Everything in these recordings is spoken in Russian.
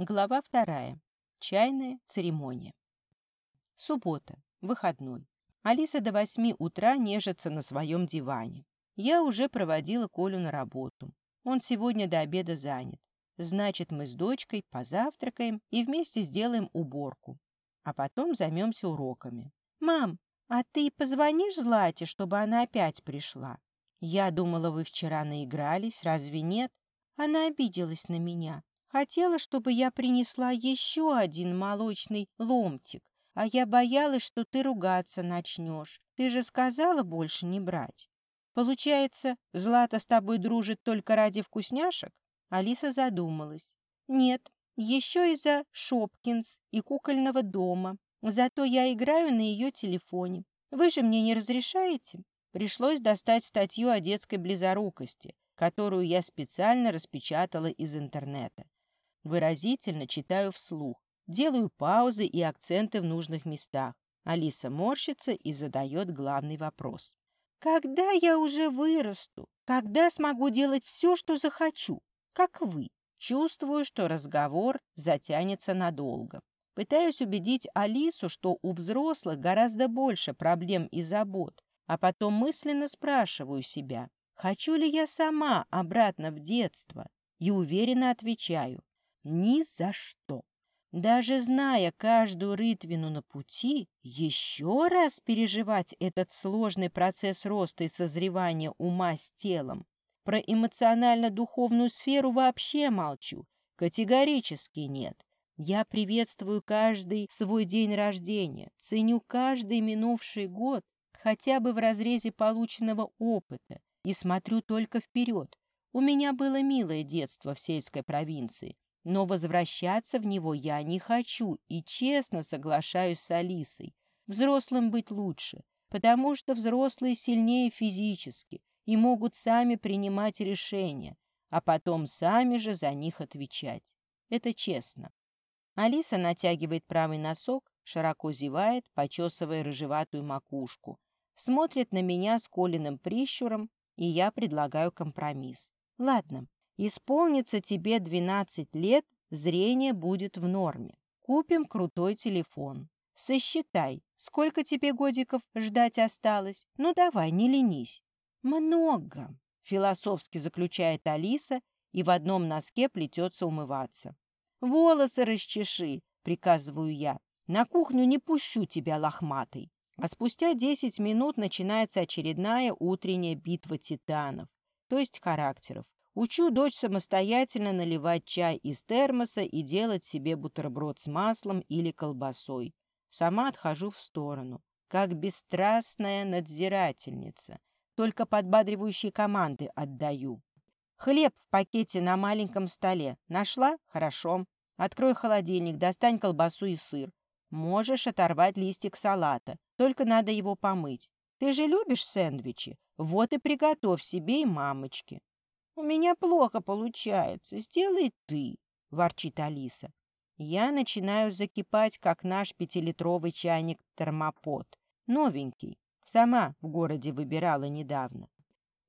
Глава вторая. Чайная церемония. Суббота. Выходной. Алиса до восьми утра нежится на своем диване. Я уже проводила Колю на работу. Он сегодня до обеда занят. Значит, мы с дочкой позавтракаем и вместе сделаем уборку. А потом займемся уроками. «Мам, а ты позвонишь Злате, чтобы она опять пришла?» «Я думала, вы вчера наигрались, разве нет?» Она обиделась на меня. Хотела, чтобы я принесла еще один молочный ломтик, а я боялась, что ты ругаться начнешь. Ты же сказала больше не брать. Получается, Злата с тобой дружит только ради вкусняшек? Алиса задумалась. Нет, еще из-за Шопкинс и кукольного дома. Зато я играю на ее телефоне. Вы же мне не разрешаете? Пришлось достать статью о детской близорукости, которую я специально распечатала из интернета. Выразительно читаю вслух. Делаю паузы и акценты в нужных местах. Алиса морщится и задает главный вопрос. «Когда я уже вырасту? Когда смогу делать все, что захочу? Как вы?» Чувствую, что разговор затянется надолго. Пытаюсь убедить Алису, что у взрослых гораздо больше проблем и забот, а потом мысленно спрашиваю себя, хочу ли я сама обратно в детство, и уверенно отвечаю ни за что. Даже зная каждую рытвину на пути, еще раз переживать этот сложный процесс роста и созревания ума с телом. Про эмоционально-духовную сферу вообще молчу. Категорически нет. Я приветствую каждый свой день рождения, ценю каждый минувший год хотя бы в разрезе полученного опыта и смотрю только вперед. У меня было милое детство в сельской провинции, но возвращаться в него я не хочу и честно соглашаюсь с Алисой. Взрослым быть лучше, потому что взрослые сильнее физически и могут сами принимать решения, а потом сами же за них отвечать. Это честно. Алиса натягивает правый носок, широко зевает, почесывая рыжеватую макушку. Смотрит на меня с Колиным прищуром, и я предлагаю компромисс. Ладно, Исполнится тебе 12 лет, зрение будет в норме. Купим крутой телефон. Сосчитай, сколько тебе годиков ждать осталось. Ну давай, не ленись. Много, философски заключает Алиса и в одном носке плетется умываться. Волосы расчеши, приказываю я. На кухню не пущу тебя лохматой. А спустя 10 минут начинается очередная утренняя битва титанов, то есть характеров. Учу дочь самостоятельно наливать чай из термоса и делать себе бутерброд с маслом или колбасой. Сама отхожу в сторону, как бесстрастная надзирательница. Только подбадривающие команды отдаю. Хлеб в пакете на маленьком столе. Нашла? Хорошо. Открой холодильник, достань колбасу и сыр. Можешь оторвать листик салата, только надо его помыть. Ты же любишь сэндвичи? Вот и приготовь себе и мамочке. «У меня плохо получается. Сделай ты», — ворчит Алиса. Я начинаю закипать, как наш пятилитровый чайник термопод. Новенький. Сама в городе выбирала недавно.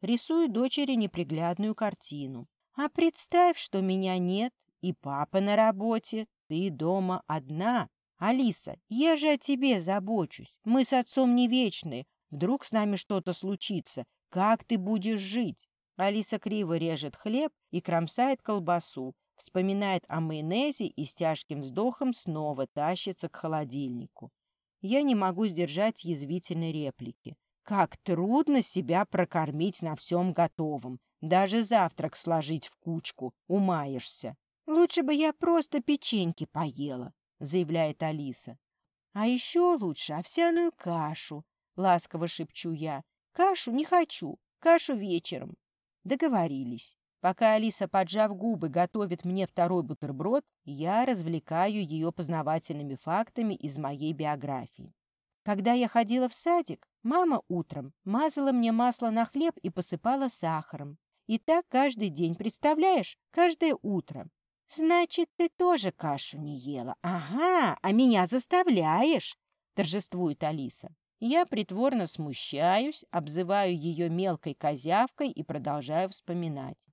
Рисую дочери неприглядную картину. А представь, что меня нет, и папа на работе, ты дома одна. Алиса, я же о тебе забочусь. Мы с отцом не вечные. Вдруг с нами что-то случится. Как ты будешь жить? Алиса криво режет хлеб и кромсает колбасу, вспоминает о майонезе и с тяжким вздохом снова тащится к холодильнику. Я не могу сдержать язвительной реплики. Как трудно себя прокормить на всем готовом. Даже завтрак сложить в кучку. Умаешься. «Лучше бы я просто печеньки поела», — заявляет Алиса. «А еще лучше овсяную кашу», — ласково шепчу я. «Кашу не хочу, кашу вечером». Договорились. Пока Алиса, поджав губы, готовит мне второй бутерброд, я развлекаю ее познавательными фактами из моей биографии. Когда я ходила в садик, мама утром мазала мне масло на хлеб и посыпала сахаром. И так каждый день, представляешь, каждое утро. «Значит, ты тоже кашу не ела? Ага, а меня заставляешь!» — торжествует Алиса. Я притворно смущаюсь, обзываю ее мелкой козявкой и продолжаю вспоминать.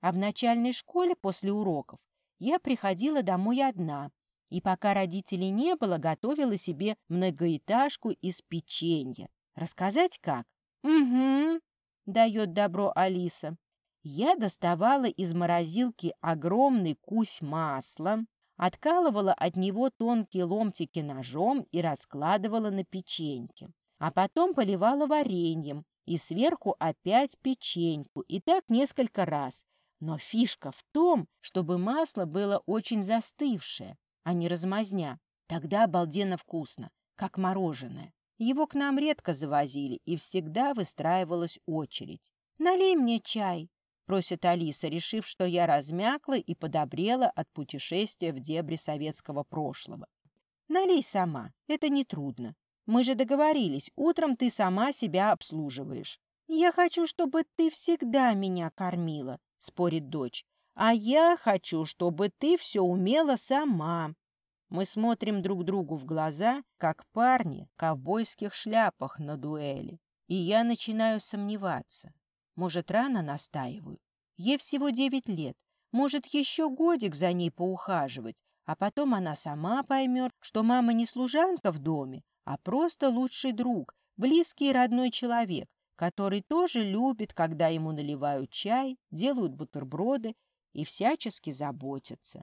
А в начальной школе после уроков я приходила домой одна, и пока родителей не было, готовила себе многоэтажку из печенья. Рассказать как? Угу, дает добро Алиса. Я доставала из морозилки огромный кусь масла, откалывала от него тонкие ломтики ножом и раскладывала на печеньке. А потом поливала вареньем и сверху опять печеньку, и так несколько раз. Но фишка в том, чтобы масло было очень застывшее, а не размазня. Тогда обалденно вкусно, как мороженое. Его к нам редко завозили, и всегда выстраивалась очередь. «Налей мне чай», — просит Алиса, решив, что я размякла и подобрела от путешествия в дебри советского прошлого. «Налей сама, это нетрудно. Мы же договорились, утром ты сама себя обслуживаешь». «Я хочу, чтобы ты всегда меня кормила», — спорит дочь. А я хочу, чтобы ты все умела сама. Мы смотрим друг другу в глаза, как парни в ковбойских шляпах на дуэли. И я начинаю сомневаться. Может, рано настаиваю? Ей всего девять лет. Может, еще годик за ней поухаживать, а потом она сама поймет, что мама не служанка в доме, а просто лучший друг, близкий и родной человек, который тоже любит, когда ему наливают чай, делают бутерброды и всячески заботится.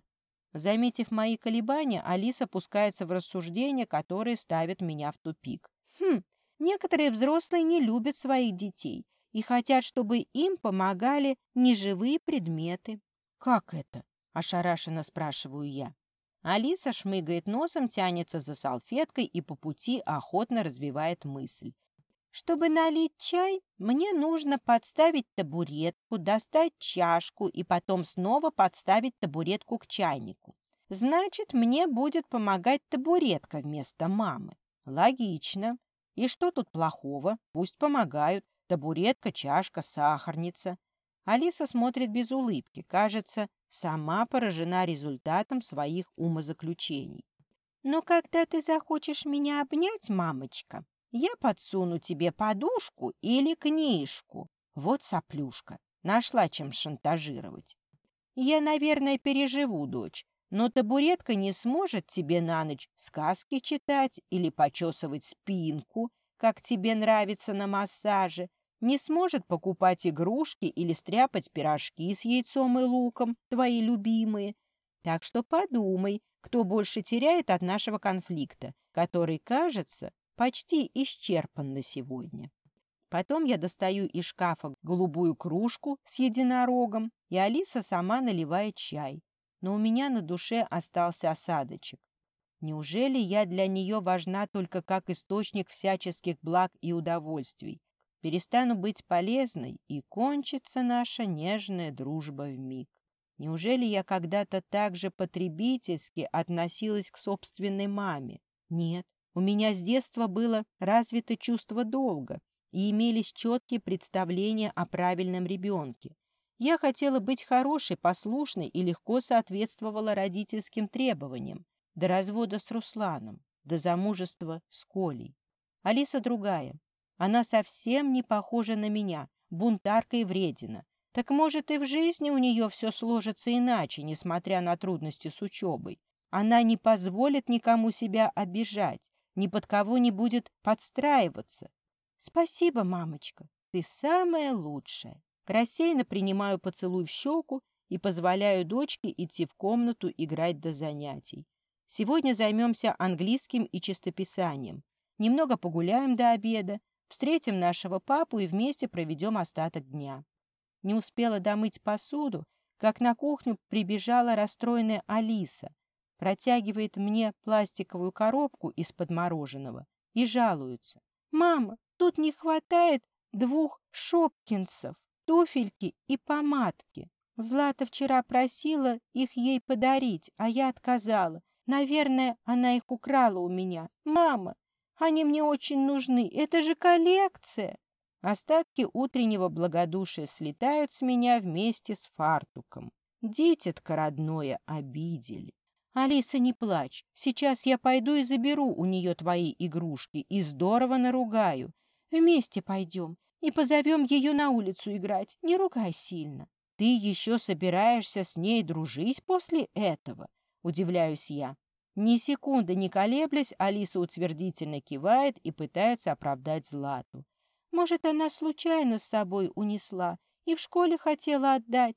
Заметив мои колебания, Алиса пускается в рассуждения, которые ставят меня в тупик. Хм, некоторые взрослые не любят своих детей и хотят, чтобы им помогали неживые предметы. «Как это?» – ошарашенно спрашиваю я. Алиса шмыгает носом, тянется за салфеткой и по пути охотно развивает мысль. Чтобы налить чай, мне нужно подставить табуретку, достать чашку и потом снова подставить табуретку к чайнику. Значит, мне будет помогать табуретка вместо мамы. Логично. И что тут плохого? Пусть помогают. Табуретка, чашка, сахарница. Алиса смотрит без улыбки. Кажется, сама поражена результатом своих умозаключений. Но когда ты захочешь меня обнять, мамочка, я подсуну тебе подушку или книжку. Вот соплюшка, нашла чем шантажировать. Я, наверное, переживу, дочь, но табуретка не сможет тебе на ночь сказки читать или почесывать спинку, как тебе нравится на массаже, не сможет покупать игрушки или стряпать пирожки с яйцом и луком, твои любимые. Так что подумай, кто больше теряет от нашего конфликта, который, кажется, почти исчерпан на сегодня. Потом я достаю из шкафа голубую кружку с единорогом, и Алиса сама наливает чай. Но у меня на душе остался осадочек. Неужели я для нее важна только как источник всяческих благ и удовольствий? Перестану быть полезной, и кончится наша нежная дружба в миг. Неужели я когда-то так же потребительски относилась к собственной маме? Нет, у меня с детства было развито чувство долга и имелись четкие представления о правильном ребенке. Я хотела быть хорошей, послушной и легко соответствовала родительским требованиям до развода с Русланом, до замужества с Колей. Алиса другая. Она совсем не похожа на меня, бунтарка и вредина. Так может и в жизни у нее все сложится иначе, несмотря на трудности с учебой. Она не позволит никому себя обижать, ни под кого не будет подстраиваться. Спасибо, мамочка, ты самая лучшая. Рассеянно принимаю поцелуй в щеку и позволяю дочке идти в комнату играть до занятий. Сегодня займемся английским и чистописанием. Немного погуляем до обеда, встретим нашего папу и вместе проведем остаток дня. Не успела домыть посуду, как на кухню прибежала расстроенная Алиса, протягивает мне пластиковую коробку из-под мороженого и жалуется. «Мама, тут не хватает двух шопкинсов, туфельки и помадки. Злата вчера просила их ей подарить, а я отказала. Наверное, она их украла у меня. Мама, они мне очень нужны, это же коллекция!» Остатки утреннего благодушия слетают с меня вместе с фартуком. Дитятка родное обидели. «Алиса, не плачь. Сейчас я пойду и заберу у нее твои игрушки и здорово наругаю. Вместе пойдем и позовем ее на улицу играть. Не ругай сильно». Ты еще собираешься с ней дружить после этого? Удивляюсь я. Ни секунды не колеблясь, Алиса утвердительно кивает и пытается оправдать Злату. Может, она случайно с собой унесла и в школе хотела отдать.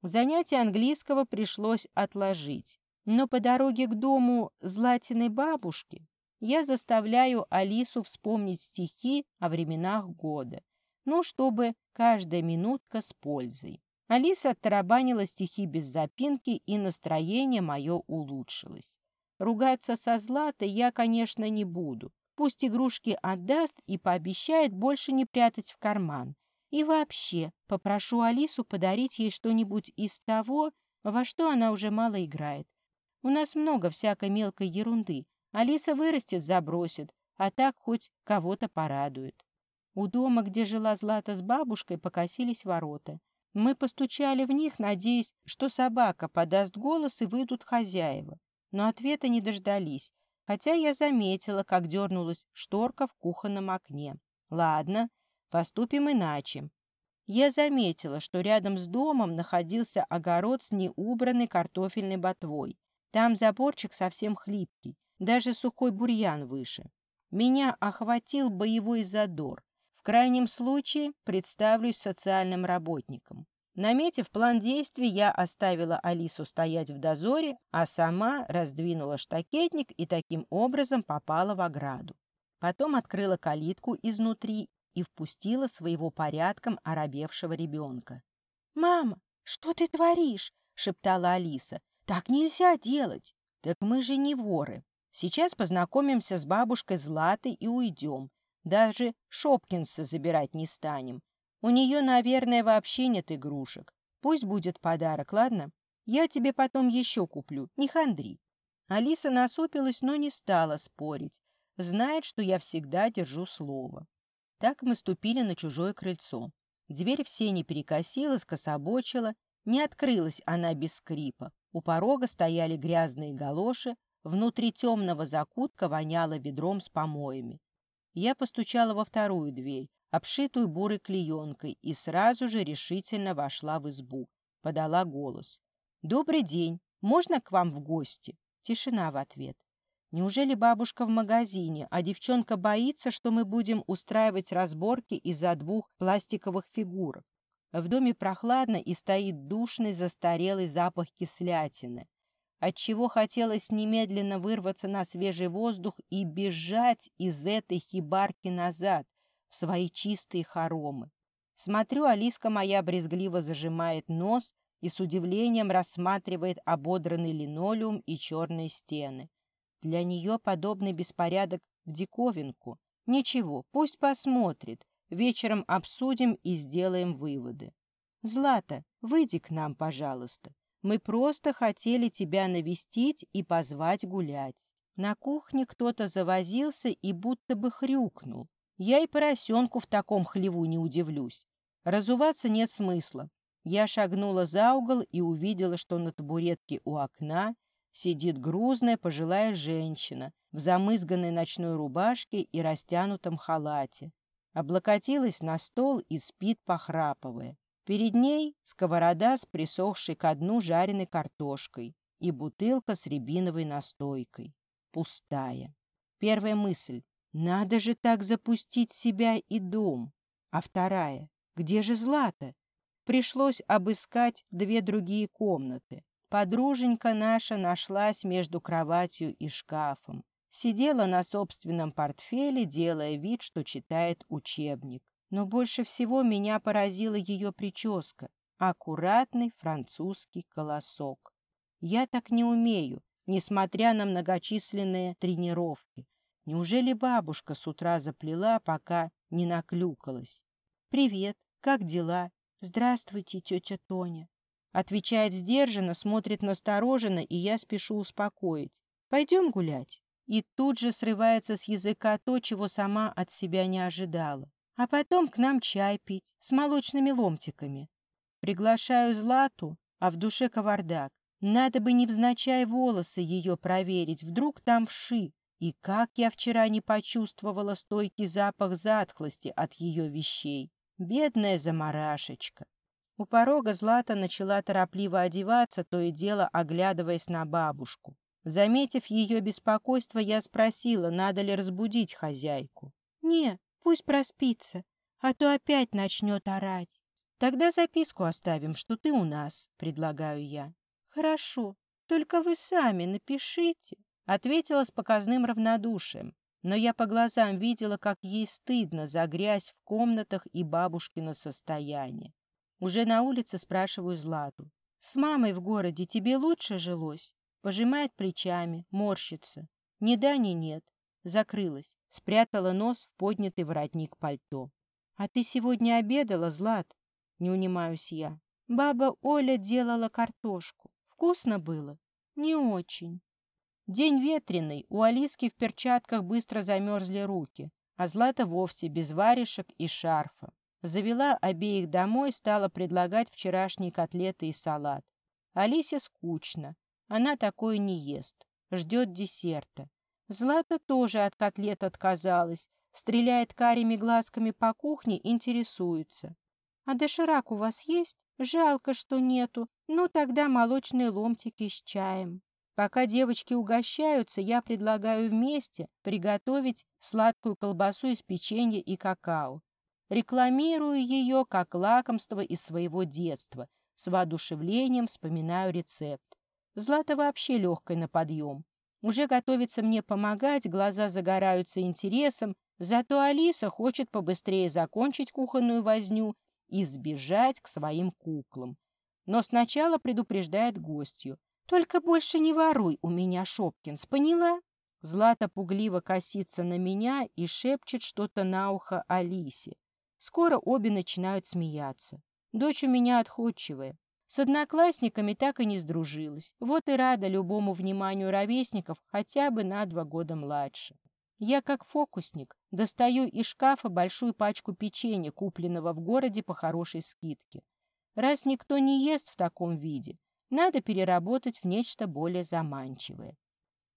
Занятие английского пришлось отложить, но по дороге к дому Златиной бабушки я заставляю Алису вспомнить стихи о временах года, ну, чтобы каждая минутка с пользой. Алиса оттарабанила стихи без запинки, и настроение мое улучшилось. Ругаться со Златой я, конечно, не буду. Пусть игрушки отдаст и пообещает больше не прятать в карман. И вообще, попрошу Алису подарить ей что-нибудь из того, во что она уже мало играет. У нас много всякой мелкой ерунды. Алиса вырастет, забросит, а так хоть кого-то порадует. У дома, где жила Злата с бабушкой, покосились ворота. Мы постучали в них, надеясь, что собака подаст голос и выйдут хозяева но ответа не дождались, хотя я заметила, как дернулась шторка в кухонном окне. Ладно, поступим иначе. Я заметила, что рядом с домом находился огород с неубранной картофельной ботвой. Там заборчик совсем хлипкий, даже сухой бурьян выше. Меня охватил боевой задор. Крайнем случае представлюсь социальным работником. Наметив план действий, я оставила Алису стоять в дозоре, а сама раздвинула штакетник и таким образом попала в ограду. Потом открыла калитку изнутри и впустила своего порядком оробевшего ребенка. «Мама, что ты творишь?» — шептала Алиса. «Так нельзя делать!» «Так мы же не воры. Сейчас познакомимся с бабушкой Златой и уйдем. Даже Шопкинса забирать не станем. У нее, наверное, вообще нет игрушек. Пусть будет подарок, ладно? Я тебе потом еще куплю, не хандри. Алиса насупилась, но не стала спорить. Знает, что я всегда держу слово. Так мы ступили на чужое крыльцо. Дверь в сене перекосила, скособочила. Не открылась она без скрипа. У порога стояли грязные галоши, внутри темного закутка воняло ведром с помоями. Я постучала во вторую дверь обшитую бурой клеенкой, и сразу же решительно вошла в избу. Подала голос. «Добрый день. Можно к вам в гости?» Тишина в ответ. Неужели бабушка в магазине, а девчонка боится, что мы будем устраивать разборки из-за двух пластиковых фигурок? В доме прохладно и стоит душный застарелый запах кислятины, отчего хотелось немедленно вырваться на свежий воздух и бежать из этой хибарки назад, в свои чистые хоромы. Смотрю, Алиска моя брезгливо зажимает нос и с удивлением рассматривает ободранный линолеум и черные стены. Для нее подобный беспорядок в диковинку. Ничего, пусть посмотрит. Вечером обсудим и сделаем выводы. Злата, выйди к нам, пожалуйста. Мы просто хотели тебя навестить и позвать гулять. На кухне кто-то завозился и будто бы хрюкнул. Я и поросенку в таком хлеву не удивлюсь. Разуваться нет смысла. Я шагнула за угол и увидела, что на табуретке у окна сидит грузная пожилая женщина в замызганной ночной рубашке и растянутом халате. Облокотилась на стол и спит, похрапывая. Перед ней сковорода с присохшей ко дну жареной картошкой и бутылка с рябиновой настойкой. Пустая. Первая мысль надо же так запустить себя и дом. А вторая, где же Злата? Пришлось обыскать две другие комнаты. Подруженька наша нашлась между кроватью и шкафом. Сидела на собственном портфеле, делая вид, что читает учебник. Но больше всего меня поразила ее прическа. Аккуратный французский колосок. Я так не умею, несмотря на многочисленные тренировки. Неужели бабушка с утра заплела, пока не наклюкалась? «Привет, как дела?» «Здравствуйте, тетя Тоня». Отвечает сдержанно, смотрит настороженно, и я спешу успокоить. «Пойдем гулять». И тут же срывается с языка то, чего сама от себя не ожидала. А потом к нам чай пить с молочными ломтиками. Приглашаю Злату, а в душе кавардак. Надо бы невзначай волосы ее проверить, вдруг там вши. И как я вчера не почувствовала стойкий запах затхлости от ее вещей. Бедная заморашечка. У порога Злата начала торопливо одеваться, то и дело оглядываясь на бабушку. Заметив ее беспокойство, я спросила, надо ли разбудить хозяйку. «Не, пусть проспится, а то опять начнет орать». «Тогда записку оставим, что ты у нас», — предлагаю я. «Хорошо, только вы сами напишите», — ответила с показным равнодушием. Но я по глазам видела, как ей стыдно за грязь в комнатах и бабушкино состояние. Уже на улице спрашиваю Злату. «С мамой в городе тебе лучше жилось?» Пожимает плечами, морщится. Ни да, ни нет. Закрылась, спрятала нос в поднятый воротник пальто. «А ты сегодня обедала, Злат?» Не унимаюсь я. «Баба Оля делала картошку. Вкусно было?» «Не очень». День ветреный, у Алиски в перчатках быстро замерзли руки, а Злата вовсе без варежек и шарфа. Завела обеих домой, стала предлагать вчерашние котлеты и салат. Алисе скучно, она такое не ест, ждет десерта. Злата тоже от котлет отказалась, стреляет карими глазками по кухне, интересуется. «А доширак у вас есть? Жалко, что нету. Ну, тогда молочные ломтики с чаем». Пока девочки угощаются, я предлагаю вместе приготовить сладкую колбасу из печенья и какао. Рекламирую ее как лакомство из своего детства. С воодушевлением вспоминаю рецепт. Злата вообще легкая на подъем. Уже готовится мне помогать, глаза загораются интересом, зато Алиса хочет побыстрее закончить кухонную возню и сбежать к своим куклам. Но сначала предупреждает гостью. «Только больше не воруй у меня, Шопкинс, поняла?» Злата пугливо косится на меня и шепчет что-то на ухо Алисе. Скоро обе начинают смеяться. Дочь у меня отходчивая. С одноклассниками так и не сдружилась. Вот и рада любому вниманию ровесников хотя бы на два года младше. Я, как фокусник, достаю из шкафа большую пачку печенья, купленного в городе по хорошей скидке. Раз никто не ест в таком виде, надо переработать в нечто более заманчивое.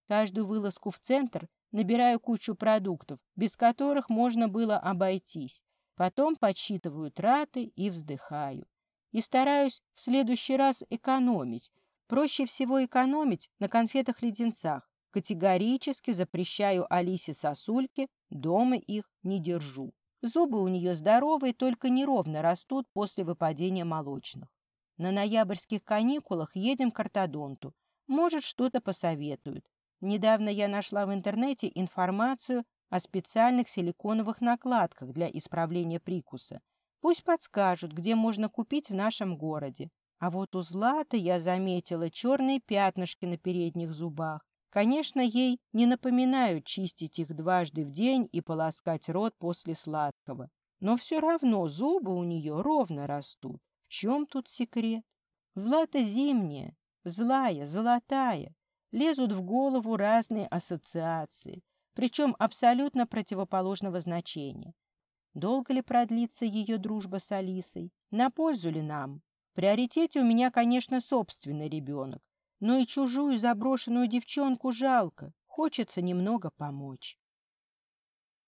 Каждую вылазку в центр набираю кучу продуктов, без которых можно было обойтись, Потом подсчитываю траты и вздыхаю. И стараюсь в следующий раз экономить. Проще всего экономить на конфетах-леденцах. Категорически запрещаю Алисе сосульки, дома их не держу. Зубы у нее здоровые, только неровно растут после выпадения молочных. На ноябрьских каникулах едем к ортодонту. Может, что-то посоветуют. Недавно я нашла в интернете информацию о специальных силиконовых накладках для исправления прикуса. Пусть подскажут, где можно купить в нашем городе. А вот у Златы я заметила черные пятнышки на передних зубах. Конечно, ей не напоминают чистить их дважды в день и полоскать рот после сладкого. Но все равно зубы у нее ровно растут. В чем тут секрет? Злата зимняя, злая, золотая. Лезут в голову разные ассоциации причем абсолютно противоположного значения. Долго ли продлится ее дружба с Алисой? На пользу ли нам? В приоритете у меня, конечно, собственный ребенок, но и чужую заброшенную девчонку жалко, хочется немного помочь.